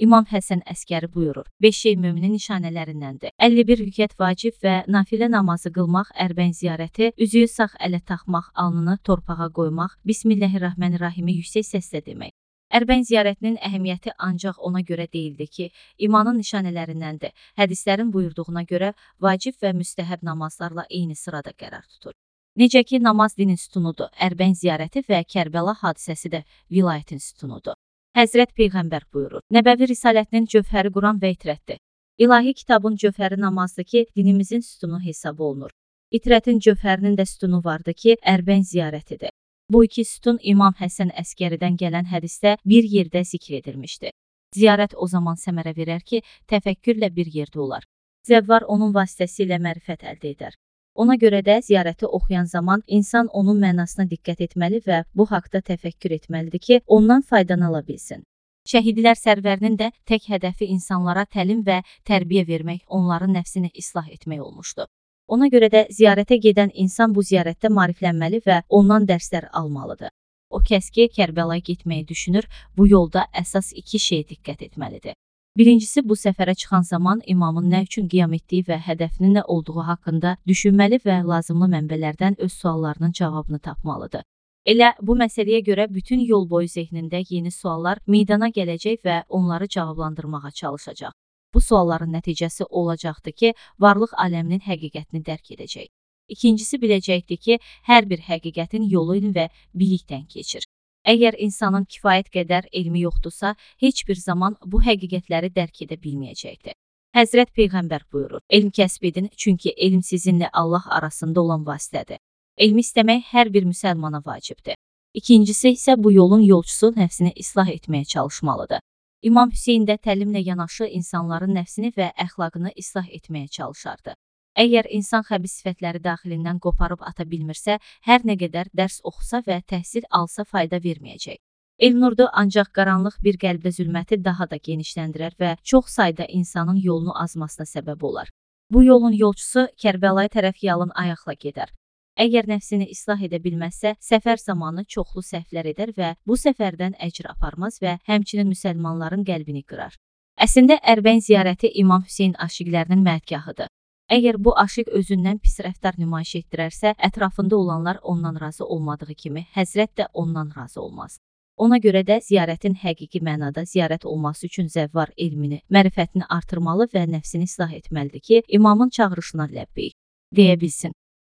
İmam Həsən Əskəri buyurur: 5 şey möminin nişanələrindəndir. 51 rükət vacib və nafilə namazı qılmaq, ərbəyn ziyarəti, üzüyü sağ ələ taxmaq, alnını torpağa qoymaq, Bismillahirrahmanirrahimi yüksək səslə demək. Ərbəyn ziyarətinin əhəmiyyəti ancaq ona görə deyildi ki, imanın nişanələrindəndir. Hədislərin buyurduğuna görə vacib və müstəhəb namazlarla eyni sırada qərar tutur. Necə ki, namaz dinin sütunudur, Ərbəyn ziyarəti və Kərbəla hadisəsi də vilayətin sütunudur. Həzrət Peyğəmbər buyurur: Nəbəvi risalətinin cövhəri Quran və itrətdir. İlahi kitabın cövhəri namazdır ki, dinimizin sütunu hesab olunur. İtrətin cövhərinin də sütunu vardı ki, Ərbəyn ziyarətidir. Bu iki sütun İmam Həsən Əskəridən gələn hədisdə bir yerdə zikr edilmişdi. Ziyarət o zaman səmərə verər ki, təfəkkürlə bir yerdə olar. Zəvvar onun vasitəsilə mərifət əldə edər. Ona görə də ziyarəti oxuyan zaman insan onun mənasına diqqət etməli və bu haqda təfəkkür etməlidir ki, ondan faydalana bilsin. Şəhidlər sərvərinin də tək hədəfi insanlara təlim və tərbiyə vermək, onların nəfsini islah etmək olmuşdu. Ona görə də ziyarətə gedən insan bu ziyarətdə maariflənməli və ondan dərslər almalıdır. O kəs ki, Kərbəlaya getməyi düşünür, bu yolda əsas iki şeyə diqqət etməlidir. Birincisi, bu səfərə çıxan zaman imamın nə üçün qiyam etdiyi və hədəfinin nə olduğu haqqında düşünməli və lazımlı mənbələrdən öz suallarının cavabını tapmalıdır. Elə bu məsələyə görə bütün yol boyu zehnində yeni suallar meydana gələcək və onları cavablandırmağa çalışacaq. Bu sualların nəticəsi olacaqdır ki, varlıq aləminin həqiqətini dərk edəcək. İkincisi biləcəkdir ki, hər bir həqiqətin yolu ilə və bilikdən keçir. Əgər insanın kifayət qədər elmi yoxdursa, heç bir zaman bu həqiqətləri dərk edə bilməyəcəkdir. Həzrət Peyğəmbər buyurur: Elm kəsb edin, çünki elm sizinlə Allah arasında olan vasitədir. Elmi istəmək hər bir müsəlmana vacibdir. İkincisi isə bu yolun yolçusu nəfsini islah etməyə çalışmalıdır. İmam Hüseyn də təlimlə yanaşı insanların nəfsini və əxlaqını islah etməyə çalışardı. Əgər insan xəbis sifətləri daxilindən qoparıb ata bilmirsə, hər nə qədər dərs oxusa və təhsil alsa fayda verməyəcək. Elnurdu ancaq qaranlıq bir qəlbdə zülməti daha da genişləndirər və çox sayda insanın yolunu azmasına səbəb olar. Bu yolun yolçusu Kərbəlaya tərəf yalın ayaqla gedər. Əgər nəfsini islah edə bilməzsə, səfər zamanı çoxlu səhvlər edər və bu səfərdən əcr aparmaz və həmçinin müsəlmanların qəlbini qırar. Əslində Ərbəyn ziyarəti İmam Hüseyn aşiqlərinin mətgahıdır. Əgər bu aşiq özündən pis rəftar nümayiş etdirərsə, ətrafında olanlar ondan razı olmadığı kimi, Həzrət də ondan razı olmaz. Ona görə də ziyarətin həqiqi mənada ziyarət olması üçün zəvvar elmini, mərifətini artırmalı və nəfsini islah etməlidir ki, imamın çağırışına ləbbeyk deyə bilsin.